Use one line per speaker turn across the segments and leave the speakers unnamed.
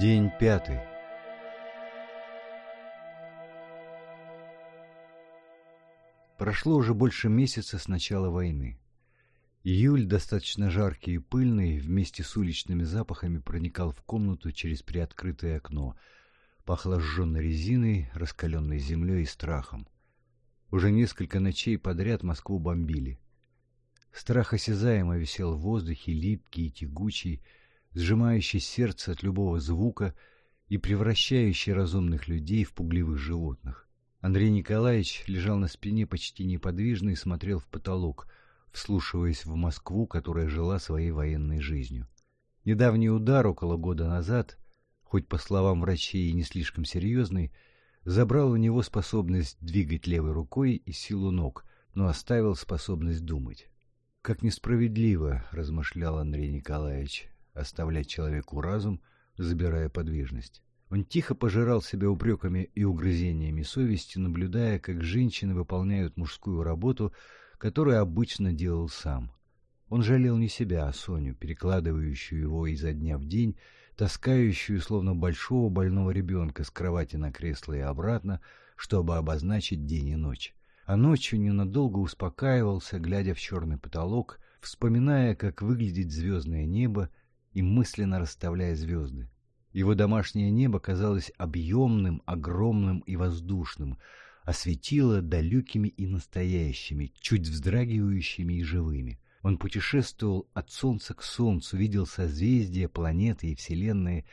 День пятый. Прошло уже больше месяца с начала войны. Июль, достаточно жаркий и пыльный, вместе с уличными запахами проникал в комнату через приоткрытое окно. Пахло резиной, раскаленной землей и страхом. Уже несколько ночей подряд Москву бомбили. Страх осязаемо висел в воздухе, липкий и тягучий, сжимающий сердце от любого звука и превращающий разумных людей в пугливых животных. Андрей Николаевич лежал на спине почти неподвижно и смотрел в потолок, вслушиваясь в Москву, которая жила своей военной жизнью. Недавний удар около года назад, хоть по словам врачей и не слишком серьезный, забрал у него способность двигать левой рукой и силу ног, но оставил способность думать. «Как несправедливо», — размышлял Андрей Николаевич, — оставлять человеку разум, забирая подвижность. Он тихо пожирал себя упреками и угрызениями совести, наблюдая, как женщины выполняют мужскую работу, которую обычно делал сам. Он жалел не себя, а Соню, перекладывающую его изо дня в день, таскающую, словно большого больного ребенка, с кровати на кресло и обратно, чтобы обозначить день и ночь. А ночью ненадолго успокаивался, глядя в черный потолок, вспоминая, как выглядит звездное небо, и мысленно расставляя звезды. Его домашнее небо казалось объемным, огромным и воздушным, осветило далекими и настоящими, чуть вздрагивающими и живыми. Он путешествовал от солнца к солнцу, видел созвездия, планеты и вселенные.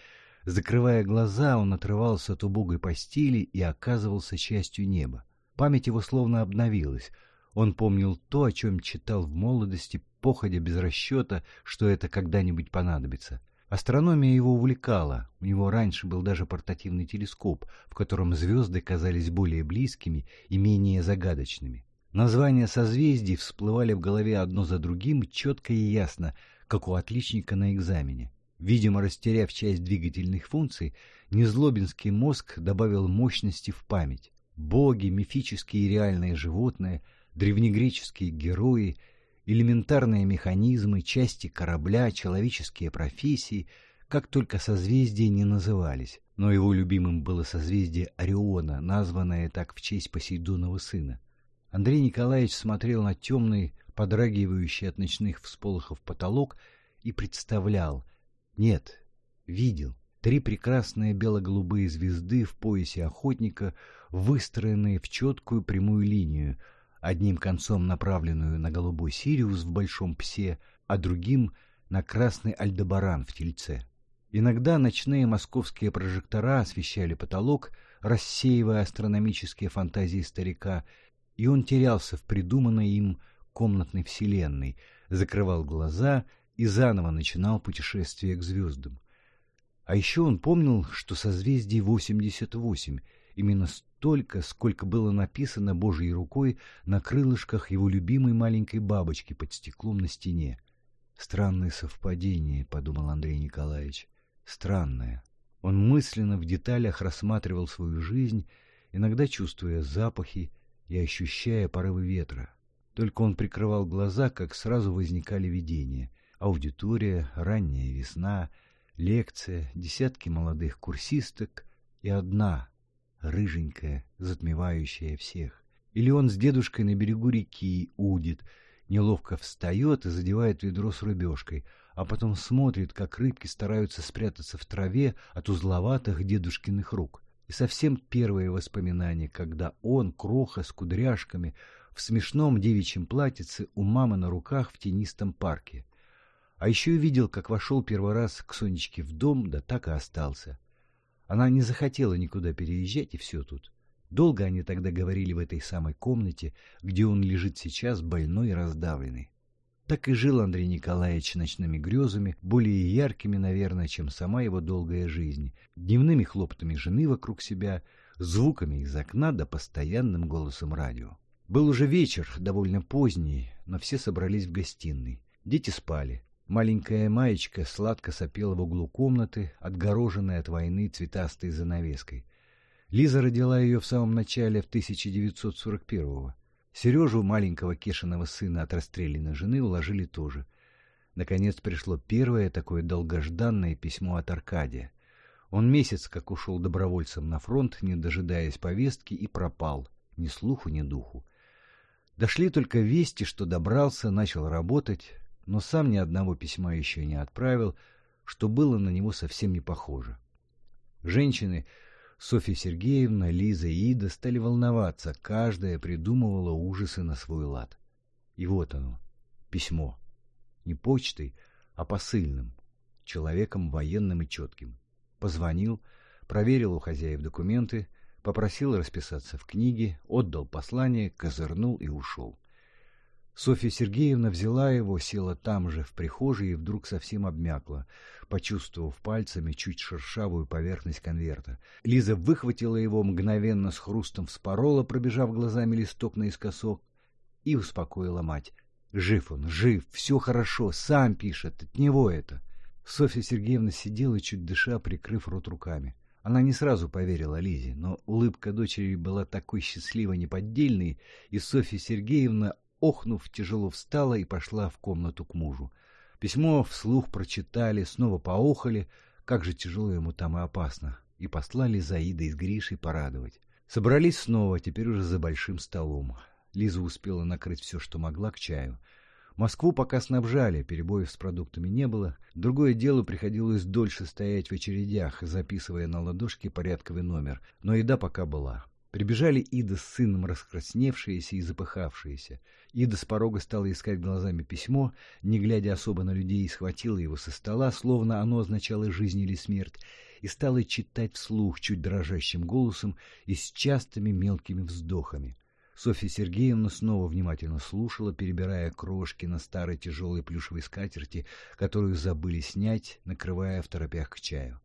Закрывая глаза, он отрывался от убогой постели и оказывался частью неба. Память его словно обновилась. Он помнил то, о чем читал в молодости, походя без расчета, что это когда-нибудь понадобится. Астрономия его увлекала, у него раньше был даже портативный телескоп, в котором звезды казались более близкими и менее загадочными. Названия созвездий всплывали в голове одно за другим четко и ясно, как у отличника на экзамене. Видимо, растеряв часть двигательных функций, незлобинский мозг добавил мощности в память. Боги, мифические и реальные животные, древнегреческие герои — элементарные механизмы, части корабля, человеческие профессии, как только созвездия не назывались. Но его любимым было созвездие Ориона, названное так в честь Посейдонова сына. Андрей Николаевич смотрел на темный, подрагивающий от ночных всполохов потолок и представлял, нет, видел, три прекрасные бело-голубые звезды в поясе охотника, выстроенные в четкую прямую линию — одним концом направленную на голубой Сириус в большом псе, а другим — на красный Альдебаран в тельце. Иногда ночные московские прожектора освещали потолок, рассеивая астрономические фантазии старика, и он терялся в придуманной им комнатной вселенной, закрывал глаза и заново начинал путешествие к звездам. А еще он помнил, что созвездий 88, именно столько, сколько было написано Божьей рукой на крылышках его любимой маленькой бабочки под стеклом на стене. «Странное совпадение», — подумал Андрей Николаевич. «Странное». Он мысленно в деталях рассматривал свою жизнь, иногда чувствуя запахи и ощущая порывы ветра. Только он прикрывал глаза, как сразу возникали видения. Аудитория, ранняя весна, лекция, десятки молодых курсисток и одна рыженькая, затмевающая всех. Или он с дедушкой на берегу реки удит, неловко встает и задевает ведро с рыбешкой, а потом смотрит, как рыбки стараются спрятаться в траве от узловатых дедушкиных рук. И совсем первые воспоминания, когда он, кроха с кудряшками, в смешном девичьем платьице у мамы на руках в тенистом парке. А еще видел, как вошел первый раз к Сонечке в дом, да так и остался. Она не захотела никуда переезжать, и все тут. Долго они тогда говорили в этой самой комнате, где он лежит сейчас, больной и раздавленный. Так и жил Андрей Николаевич ночными грезами, более яркими, наверное, чем сама его долгая жизнь, дневными хлопотами жены вокруг себя, звуками из окна да постоянным голосом радио. Был уже вечер, довольно поздний, но все собрались в гостиной. Дети спали. Маленькая маечка сладко сопела в углу комнаты, отгороженная от войны цветастой занавеской. Лиза родила ее в самом начале в 1941-го. Сережу, маленького Кешиного сына от расстрелянной жены, уложили тоже. Наконец пришло первое такое долгожданное письмо от Аркадия. Он месяц как ушел добровольцем на фронт, не дожидаясь повестки, и пропал. Ни слуху, ни духу. Дошли только вести, что добрался, начал работать, но сам ни одного письма еще не отправил, что было на него совсем не похоже. Женщины Софья Сергеевна, Лиза и Ида стали волноваться, каждая придумывала ужасы на свой лад. И вот оно, письмо. Не почтой, а посыльным, человеком военным и четким. Позвонил, проверил у хозяев документы, попросил расписаться в книге, отдал послание, козырнул и ушел. Софья Сергеевна взяла его, села там же, в прихожей, и вдруг совсем обмякла, почувствовав пальцами чуть шершавую поверхность конверта. Лиза выхватила его, мгновенно с хрустом вспорола, пробежав глазами листок наискосок, и успокоила мать. «Жив он, жив, все хорошо, сам пишет, от него это». Софья Сергеевна сидела, чуть дыша, прикрыв рот руками. Она не сразу поверила Лизе, но улыбка дочери была такой счастливой, неподдельной, и Софья Сергеевна охнув, тяжело встала и пошла в комнату к мужу. Письмо вслух прочитали, снова поохали, как же тяжело ему там и опасно, и послали Заида с Гришей порадовать. Собрались снова, теперь уже за большим столом. Лиза успела накрыть все, что могла, к чаю. Москву пока снабжали, перебоев с продуктами не было. Другое дело приходилось дольше стоять в очередях, записывая на ладошке порядковый номер, но еда пока была. Прибежали Ида с сыном, раскрасневшиеся и запыхавшиеся. Ида с порога стала искать глазами письмо, не глядя особо на людей, схватила его со стола, словно оно означало жизнь или смерть, и стала читать вслух чуть дрожащим голосом и с частыми мелкими вздохами. Софья Сергеевна снова внимательно слушала, перебирая крошки на старой тяжелой плюшевой скатерти, которую забыли снять, накрывая в торопях к чаю.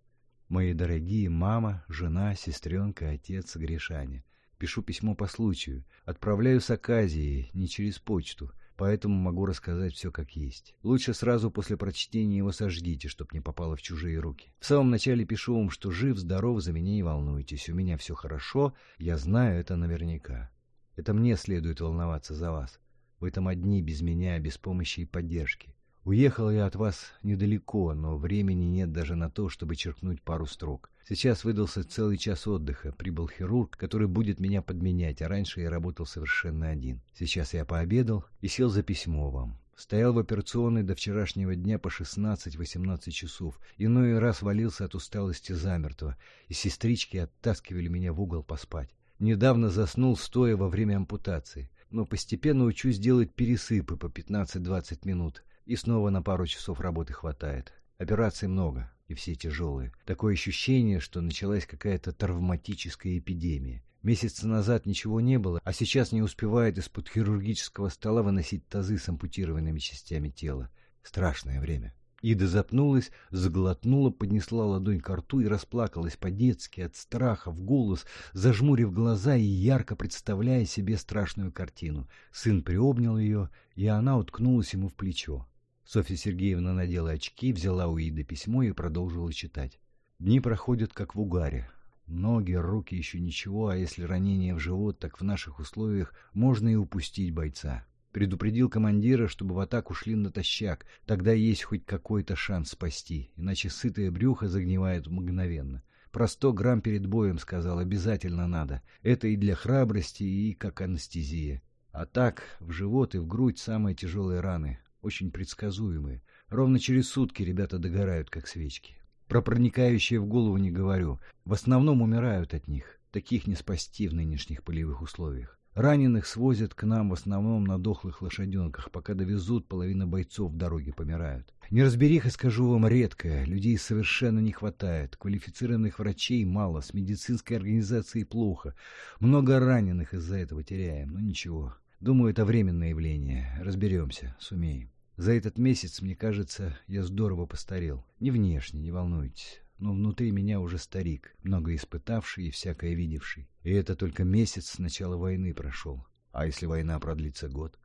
Мои дорогие мама, жена, сестренка, отец, Гришаня. Пишу письмо по случаю. Отправляю с Аказией, не через почту, поэтому могу рассказать все как есть. Лучше сразу после прочтения его сожгите, чтоб не попало в чужие руки. В самом начале пишу вам, что жив, здоров, за меня не волнуйтесь. У меня все хорошо, я знаю это наверняка. Это мне следует волноваться за вас. Вы там одни, без меня, без помощи и поддержки. Уехал я от вас недалеко, но времени нет даже на то, чтобы черкнуть пару строк. Сейчас выдался целый час отдыха. Прибыл хирург, который будет меня подменять, а раньше я работал совершенно один. Сейчас я пообедал и сел за письмо вам. Стоял в операционной до вчерашнего дня по 16-18 часов. Иной раз валился от усталости замертво, и сестрички оттаскивали меня в угол поспать. Недавно заснул, стоя во время ампутации. Но постепенно учусь делать пересыпы по 15-20 минут. И снова на пару часов работы хватает. Операций много, и все тяжелые. Такое ощущение, что началась какая-то травматическая эпидемия. Месяца назад ничего не было, а сейчас не успевает из-под хирургического стола выносить тазы с ампутированными частями тела. Страшное время. Ида запнулась, заглотнула, поднесла ладонь к рту и расплакалась по-детски от страха в голос, зажмурив глаза и ярко представляя себе страшную картину. Сын приобнял ее, и она уткнулась ему в плечо. Софья Сергеевна надела очки, взяла у Иды письмо и продолжила читать. Дни проходят как в угаре. Ноги, руки еще ничего, а если ранение в живот, так в наших условиях можно и упустить бойца. Предупредил командира, чтобы в атаку шли натощак, тогда есть хоть какой-то шанс спасти, иначе сытое брюхо загнивает мгновенно. Про сто грамм перед боем, сказал, обязательно надо. Это и для храбрости, и как анестезия. А так, в живот и в грудь самые тяжелые раны очень предсказуемые. Ровно через сутки ребята догорают, как свечки. Про проникающие в голову не говорю. В основном умирают от них. Таких не спасти в нынешних полевых условиях. Раненых свозят к нам в основном на дохлых лошаденках. Пока довезут, половина бойцов в дороге помирают. Неразбериха, скажу вам, редкая. Людей совершенно не хватает. Квалифицированных врачей мало. С медицинской организацией плохо. Много раненых из-за этого теряем. Но ничего. Думаю, это временное явление. Разберемся. Сумеем. За этот месяц, мне кажется, я здорово постарел. Не внешне, не волнуйтесь. Но внутри меня уже старик, много испытавший и всякое видевший. И это только месяц с начала войны прошел. А если война продлится год?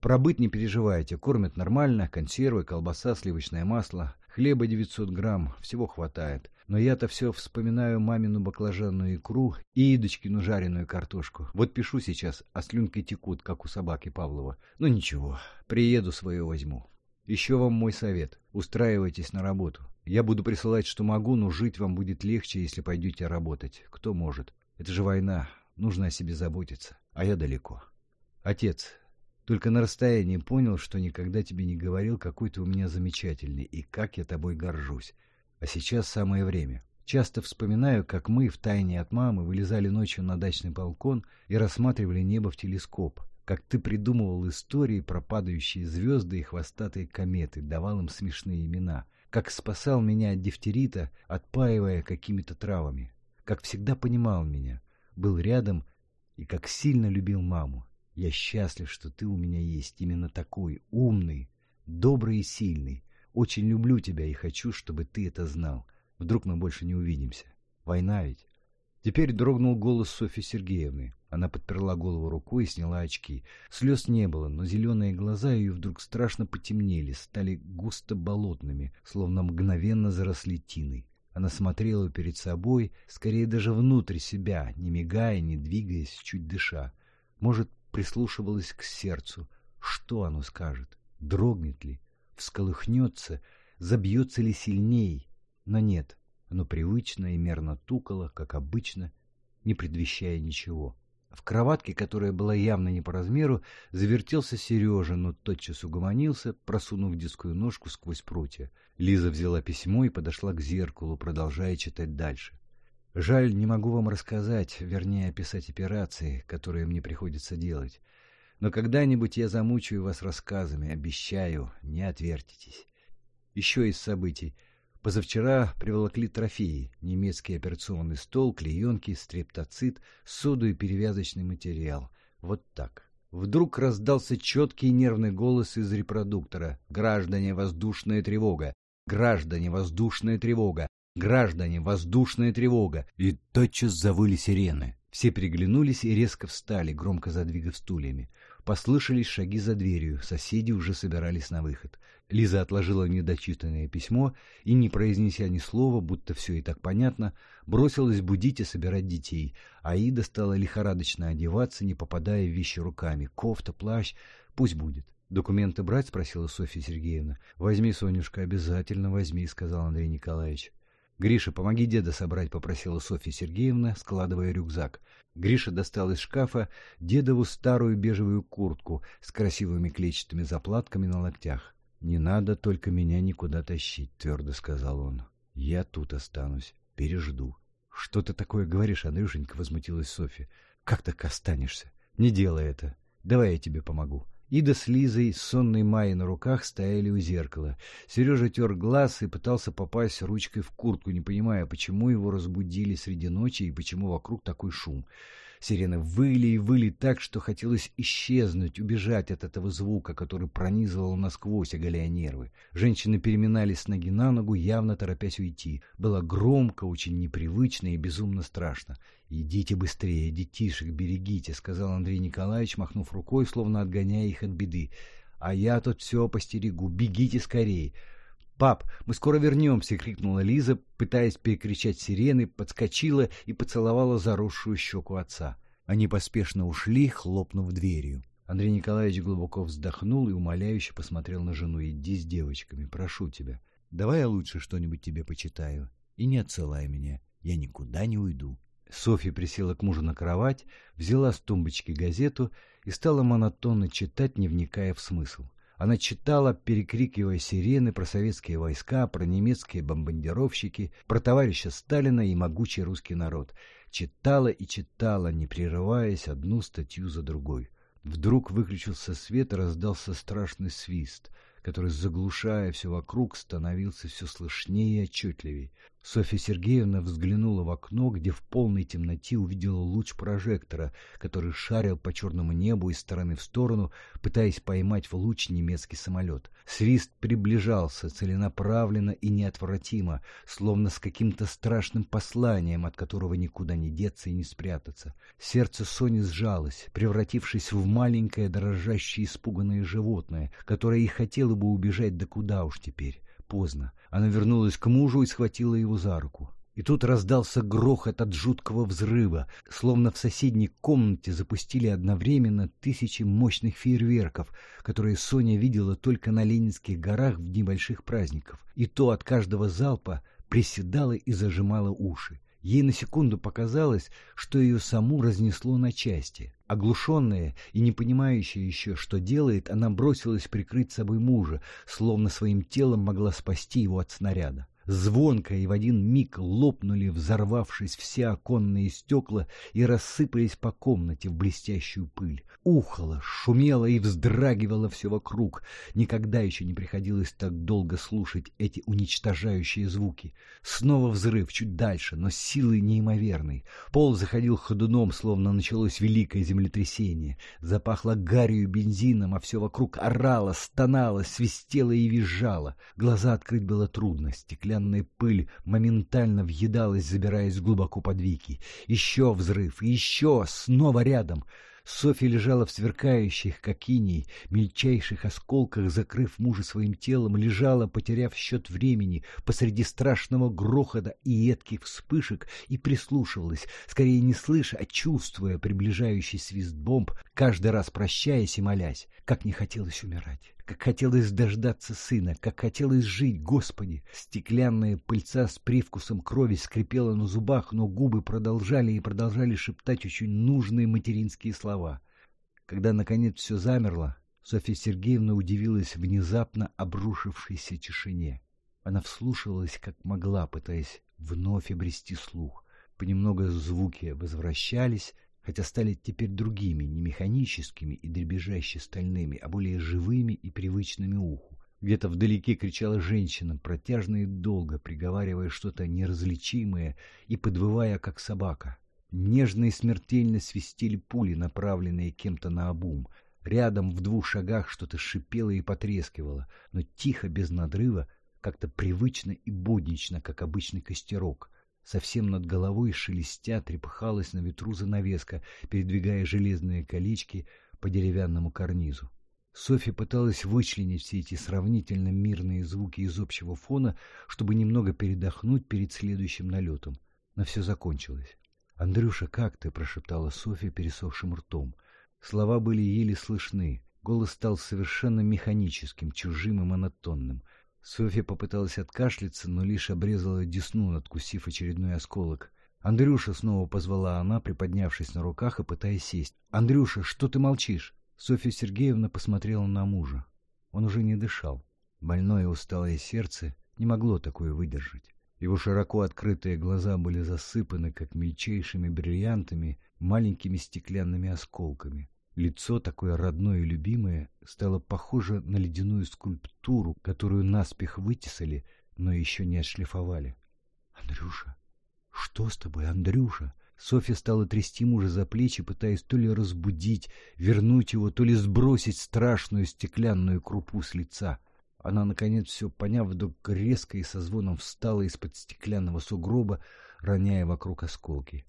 Пробыть не переживайте, кормят нормально, консервы, колбаса, сливочное масло, хлеба 900 грамм, всего хватает. Но я-то все вспоминаю мамину баклажанную икру и Идочкину жареную картошку. Вот пишу сейчас, а слюнки текут, как у собаки Павлова. Ну ничего, приеду свое возьму. Еще вам мой совет. Устраивайтесь на работу. Я буду присылать, что могу, но жить вам будет легче, если пойдете работать. Кто может? Это же война. Нужно о себе заботиться. А я далеко. Отец, только на расстоянии понял, что никогда тебе не говорил, какой ты у меня замечательный и как я тобой горжусь. А сейчас самое время. Часто вспоминаю, как мы в тайне от мамы вылезали ночью на дачный балкон и рассматривали небо в телескоп, как ты придумывал истории про падающие звезды и хвостатые кометы, давал им смешные имена, как спасал меня от дифтерита, отпаивая какими-то травами, как всегда понимал меня, был рядом и как сильно любил маму. Я счастлив, что ты у меня есть, именно такой, умный, добрый и сильный. Очень люблю тебя и хочу, чтобы ты это знал. Вдруг мы больше не увидимся. Война ведь. Теперь дрогнул голос Софьи Сергеевны. Она подперла голову рукой и сняла очки. Слез не было, но зеленые глаза ее вдруг страшно потемнели, стали густо болотными, словно мгновенно заросли тиной. Она смотрела перед собой, скорее даже внутрь себя, не мигая, не двигаясь, чуть дыша. Может, прислушивалась к сердцу. Что оно скажет? Дрогнет ли? Всколыхнется? Забьется ли сильней? Но нет, оно привычно и мерно тукало, как обычно, не предвещая ничего. В кроватке, которая была явно не по размеру, завертелся Сережа, но тотчас угомонился, просунув детскую ножку сквозь прутья. Лиза взяла письмо и подошла к зеркалу, продолжая читать дальше. «Жаль, не могу вам рассказать, вернее, описать операции, которые мне приходится делать. Но когда-нибудь я замучаю вас рассказами, обещаю, не отвертитесь. Еще из событий. Позавчера приволокли трофеи, немецкий операционный стол, клеенки, стрептоцит, соду и перевязочный материал. Вот так. Вдруг раздался четкий нервный голос из репродуктора. «Граждане, воздушная тревога! Граждане, воздушная тревога! Граждане, воздушная тревога!» И тотчас завыли сирены. Все приглянулись и резко встали, громко задвигав стульями. Послышались шаги за дверью, соседи уже собирались на выход. Лиза отложила недочитанное письмо и, не произнеся ни слова, будто все и так понятно, бросилась будить и собирать детей. Аида стала лихорадочно одеваться, не попадая в вещи руками. Кофта, плащ, пусть будет. «Документы брать?» — спросила Софья Сергеевна. «Возьми, Сонюшка, обязательно возьми», — сказал Андрей Николаевич. «Гриша, помоги деда собрать», — попросила Софья Сергеевна, складывая рюкзак. Гриша достал из шкафа дедову старую бежевую куртку с красивыми клетчатыми заплатками на локтях. «Не надо только меня никуда тащить», — твердо сказал он. «Я тут останусь, пережду». «Что ты такое говоришь, Андрюшенька?» — возмутилась Софья. «Как так останешься? Не делай это. Давай я тебе помогу». Ида с Лизой, с сонной Майей на руках, стояли у зеркала. Сережа тер глаз и пытался попасть ручкой в куртку, не понимая, почему его разбудили среди ночи и почему вокруг такой шум. Сирены выли и выли так, что хотелось исчезнуть, убежать от этого звука, который пронизывал насквозь, оголяя нервы. Женщины переминались с ноги на ногу, явно торопясь уйти. Было громко, очень непривычно и безумно страшно. «Идите быстрее, детишек берегите», — сказал Андрей Николаевич, махнув рукой, словно отгоняя их от беды. «А я тут все постерегу. Бегите скорее!» «Пап, мы скоро вернемся!» — крикнула Лиза, пытаясь перекричать сирены, подскочила и поцеловала заросшую щеку отца. Они поспешно ушли, хлопнув дверью. Андрей Николаевич глубоко вздохнул и умоляюще посмотрел на жену. «Иди с девочками, прошу тебя. Давай я лучше что-нибудь тебе почитаю. И не отсылай меня. Я никуда не уйду». Софья присела к мужу на кровать, взяла с тумбочки газету и стала монотонно читать, не вникая в смысл. Она читала, перекрикивая сирены про советские войска, про немецкие бомбардировщики, про товарища Сталина и могучий русский народ. Читала и читала, не прерываясь, одну статью за другой. Вдруг выключился свет и раздался страшный свист, который, заглушая все вокруг, становился все слышнее и отчетливей. Софья Сергеевна взглянула в окно, где в полной темноте увидела луч прожектора, который шарил по черному небу из стороны в сторону, пытаясь поймать в луч немецкий самолет. Свист приближался целенаправленно и неотвратимо, словно с каким-то страшным посланием, от которого никуда не деться и не спрятаться. Сердце Сони сжалось, превратившись в маленькое, дрожащее, испуганное животное, которое и хотело бы убежать, да куда уж теперь. Поздно. Она вернулась к мужу и схватила его за руку. И тут раздался грохот от жуткого взрыва, словно в соседней комнате запустили одновременно тысячи мощных фейерверков, которые Соня видела только на Ленинских горах в дни больших праздников. И то от каждого залпа приседала и зажимала уши. Ей на секунду показалось, что ее саму разнесло на части. Оглушенная и не понимающая еще, что делает, она бросилась прикрыть собой мужа, словно своим телом могла спасти его от снаряда. Звонко и в один миг лопнули, взорвавшись все оконные стекла и рассыпались по комнате в блестящую пыль. Ухало, шумело и вздрагивало все вокруг. Никогда еще не приходилось так долго слушать эти уничтожающие звуки. Снова взрыв, чуть дальше, но силы неимоверной. Пол заходил ходуном, словно началось великое землетрясение. Запахло гарью и бензином, а все вокруг орало, стонало, свистело и визжало. Глаза открыть было трудно, стеклянная пыль моментально въедалась, забираясь глубоко под веки. Еще взрыв, еще, снова рядом. Софья лежала в сверкающих, как иней, мельчайших осколках, закрыв мужа своим телом, лежала, потеряв счет времени, посреди страшного грохота и едких вспышек, и прислушивалась, скорее не слыша, а чувствуя приближающий свист бомб, каждый раз прощаясь и молясь, как не хотелось умирать. Как хотелось дождаться сына, как хотелось жить, Господи! Стеклянная пыльца с привкусом крови скрипела на зубах, но губы продолжали и продолжали шептать очень нужные материнские слова. Когда, наконец, все замерло, Софья Сергеевна удивилась внезапно обрушившейся тишине. Она вслушивалась, как могла, пытаясь вновь обрести слух. Понемногу звуки возвращались, хотя стали теперь другими, не механическими и дребезжаще стальными, а более живыми и привычными уху. Где-то вдалеке кричала женщина, протяжно и долго, приговаривая что-то неразличимое и подвывая, как собака. Нежно и смертельно свистели пули, направленные кем-то на обум. Рядом в двух шагах что-то шипело и потрескивало, но тихо, без надрыва, как-то привычно и буднично, как обычный костерок. Совсем над головой шелестя трепыхалась на ветру занавеска, передвигая железные колечки по деревянному карнизу. Софья пыталась вычленить все эти сравнительно мирные звуки из общего фона, чтобы немного передохнуть перед следующим налетом. Но все закончилось. «Андрюша, как ты?» — прошептала Софья пересохшим ртом. Слова были еле слышны. Голос стал совершенно механическим, чужим и монотонным. Софья попыталась откашляться, но лишь обрезала десну, надкусив очередной осколок. «Андрюша!» — снова позвала она, приподнявшись на руках и пытаясь сесть. «Андрюша, что ты молчишь?» Софья Сергеевна посмотрела на мужа. Он уже не дышал. Больное усталое сердце не могло такое выдержать. Его широко открытые глаза были засыпаны, как мельчайшими бриллиантами, маленькими стеклянными осколками. Лицо, такое родное и любимое, стало похоже на ледяную скульптуру, которую наспех вытесали, но еще не отшлифовали. «Андрюша! Что с тобой, Андрюша?» Софья стала трясти мужа за плечи, пытаясь то ли разбудить, вернуть его, то ли сбросить страшную стеклянную крупу с лица. Она, наконец, все поняв, вдруг резко и со звоном встала из-под стеклянного сугроба, роняя вокруг осколки.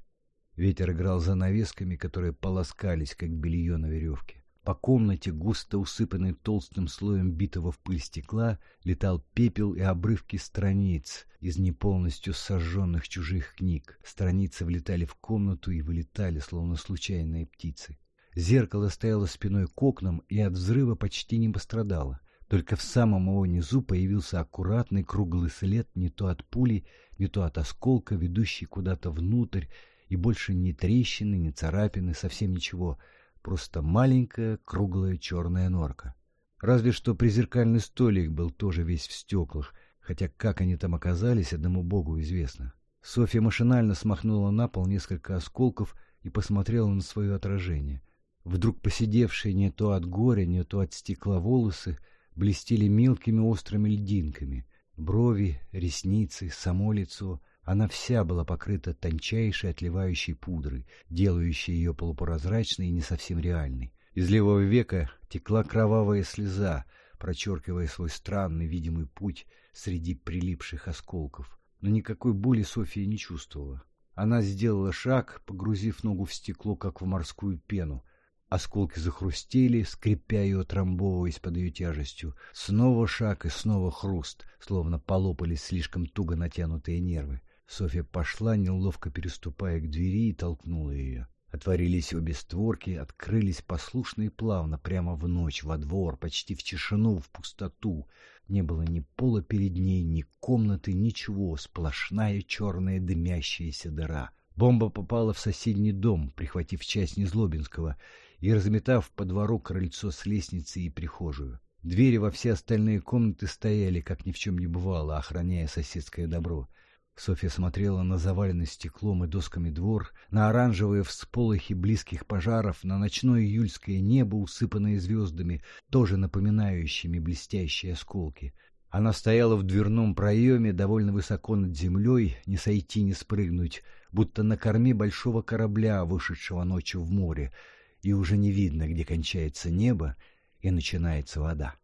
Ветер играл за навесками, которые полоскались, как белье на веревке. По комнате, густо усыпанной толстым слоем битого в пыль стекла, летал пепел и обрывки страниц из неполностью сожженных чужих книг. Страницы влетали в комнату и вылетали, словно случайные птицы. Зеркало стояло спиной к окнам и от взрыва почти не пострадало. Только в самом его низу появился аккуратный круглый след не то от пули, не то от осколка, ведущий куда-то внутрь, и больше ни трещины, ни царапины, совсем ничего, просто маленькая круглая черная норка. Разве что призеркальный столик был тоже весь в стеклах, хотя как они там оказались, одному богу известно. Софья машинально смахнула на пол несколько осколков и посмотрела на свое отражение. Вдруг посидевшие не то от горя, не то от стекла волосы блестели мелкими острыми льдинками. Брови, ресницы, само лицо — она вся была покрыта тончайшей отливающей пудрой, делающей ее полупрозрачной и не совсем реальной. Из левого века текла кровавая слеза, прочеркивая свой странный видимый путь среди прилипших осколков. Но никакой боли София не чувствовала. Она сделала шаг, погрузив ногу в стекло, как в морскую пену. Осколки захрустели, скрипя и отрамбовываясь под ее тяжестью. Снова шаг и снова хруст, словно полопались слишком туго натянутые нервы. Софья пошла, неловко переступая к двери, и толкнула ее. Отворились обе створки, открылись послушно и плавно, прямо в ночь, во двор, почти в тишину, в пустоту. Не было ни пола перед ней, ни комнаты, ничего, сплошная черная дымящаяся дыра. Бомба попала в соседний дом, прихватив часть Незлобинского, и разметав по двору крыльцо с лестницей и прихожую. Двери во все остальные комнаты стояли, как ни в чем не бывало, охраняя соседское добро. Софья смотрела на заваленный стеклом и досками двор, на оранжевые всполохи близких пожаров, на ночное июльское небо, усыпанное звездами, тоже напоминающими блестящие осколки. Она стояла в дверном проеме, довольно высоко над землей, не сойти, не спрыгнуть, будто на корме большого корабля, вышедшего ночью в море, и уже не видно, где кончается небо и начинается вода.